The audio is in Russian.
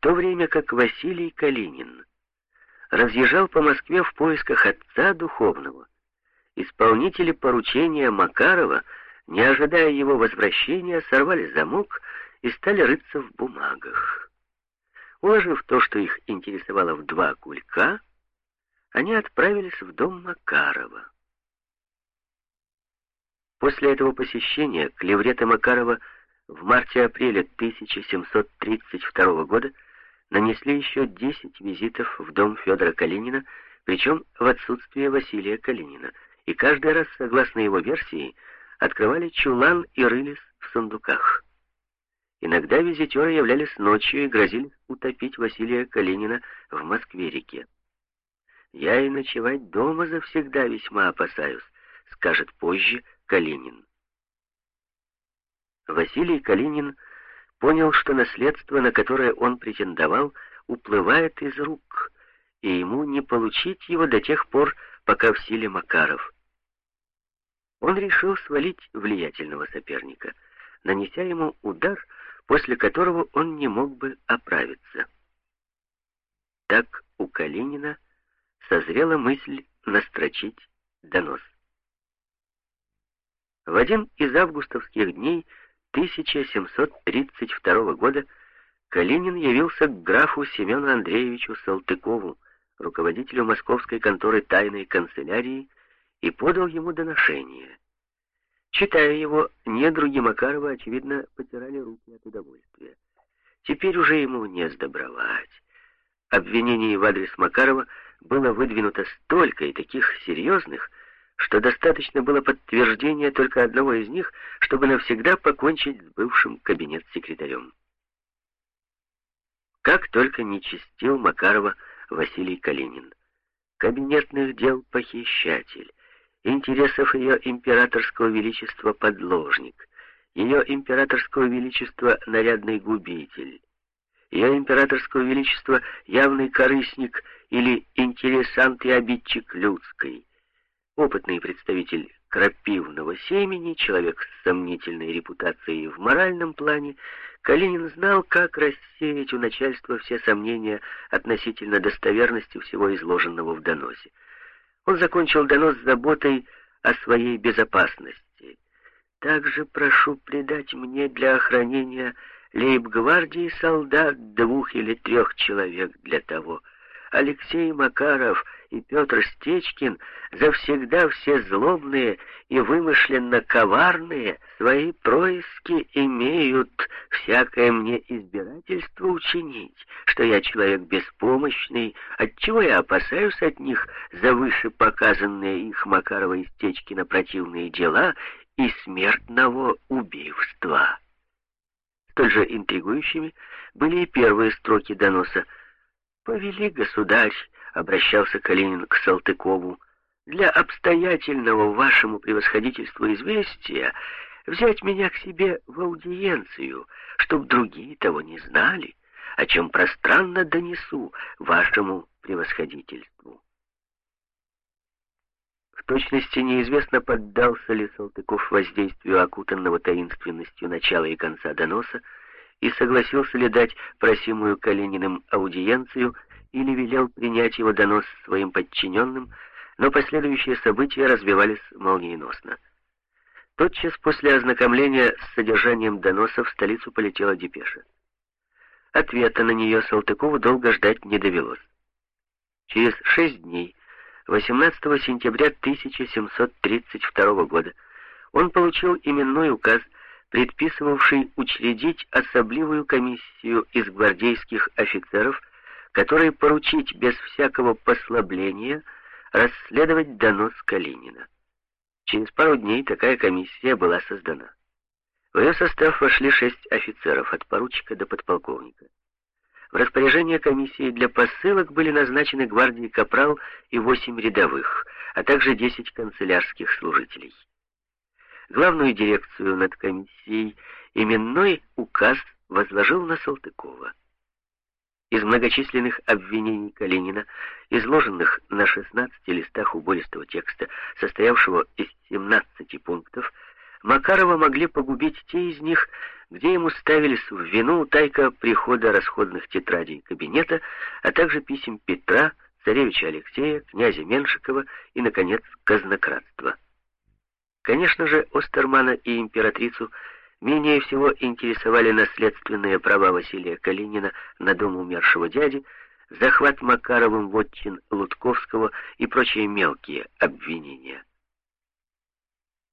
то время как Василий Калинин разъезжал по Москве в поисках отца духовного. Исполнители поручения Макарова, не ожидая его возвращения, сорвали замок и стали рыться в бумагах. Уложив то, что их интересовало в два кулька, они отправились в дом Макарова. После этого посещения клевреты Макарова в марте-апреле 1732 года нанесли еще 10 визитов в дом Федора Калинина, причем в отсутствие Василия Калинина, и каждый раз, согласно его версии, открывали чулан и рылись в сундуках. Иногда визитеры являлись ночью и грозили утопить Василия Калинина в Москве-реке. «Я и ночевать дома завсегда весьма опасаюсь», — скажет позже Калинин. Василий Калинин понял, что наследство, на которое он претендовал, уплывает из рук, и ему не получить его до тех пор, пока в силе Макаров. Он решил свалить влиятельного соперника, нанеся ему удар, после которого он не мог бы оправиться. Так у Калинина созрела мысль настрочить донос. В один из августовских дней 1732 года Калинин явился к графу Семену Андреевичу Салтыкову, руководителю московской конторы тайной канцелярии, и подал ему доношение. Читая его, недруги Макарова, очевидно, потирали руки от удовольствия. Теперь уже ему не сдобровать. Обвинений в адрес Макарова было выдвинуто столько и таких серьезных, что достаточно было подтверждения только одного из них, чтобы навсегда покончить с бывшим кабинет-секретарем. Как только не чистил Макарова Василий Калинин. Кабинетных дел похищатель, интересов ее императорского величества подложник, ее императорского величества нарядный губитель, ее императорского величества явный корыстник или интересант и обидчик людской, опытный представитель крапивного семени, человек с сомнительной репутацией в моральном плане, Калинин знал, как рассеять у начальства все сомнения относительно достоверности всего изложенного в доносе. Он закончил донос с заботой о своей безопасности. Также прошу придать мне для охранения лейб-гвардии солдат двух или трех человек для того. Алексей Макаров — и Петр Стечкин завсегда все злобные и вымышленно коварные свои происки имеют всякое мне избирательство учинить, что я человек беспомощный, отчего я опасаюсь от них за вышепоказанные их Макарова и Стечкина противные дела и смертного убийства. Столь же интригующими были и первые строки доноса «Повели, государь, — обращался Калинин к Салтыкову, — «для обстоятельного вашему превосходительству известия взять меня к себе в аудиенцию, чтоб другие того не знали, о чем пространно донесу вашему превосходительству». В точности неизвестно, поддался ли Салтыков воздействию окутанного таинственностью начала и конца доноса, и согласился ли дать просимую Калининым аудиенцию или велел принять его донос своим подчиненным, но последующие события развивались молниеносно. Тотчас после ознакомления с содержанием доноса в столицу полетела депеша. Ответа на нее Салтыкову долго ждать не довелось. Через шесть дней, 18 сентября 1732 года, он получил именной указ, предписывавший учредить особливую комиссию из гвардейских офицеров которой поручить без всякого послабления расследовать донос Калинина. Через пару дней такая комиссия была создана. В ее состав вошли шесть офицеров, от поручика до подполковника. В распоряжение комиссии для посылок были назначены гвардии капрал и восемь рядовых, а также десять канцелярских служителей. Главную дирекцию над комиссией именной указ возложил на Салтыкова. Из многочисленных обвинений Калинина, изложенных на 16 листах убористого текста, состоявшего из 17 пунктов, Макарова могли погубить те из них, где ему ставились в вину тайка прихода расходных тетрадей кабинета, а также писем Петра, царевича Алексея, князя Меншикова и, наконец, казнократства. Конечно же, Остермана и императрицу менее всего интересовали наследственные права Василия Калинина на дом умершего дяди, захват Макаровым вотчин Лутковского и прочие мелкие обвинения.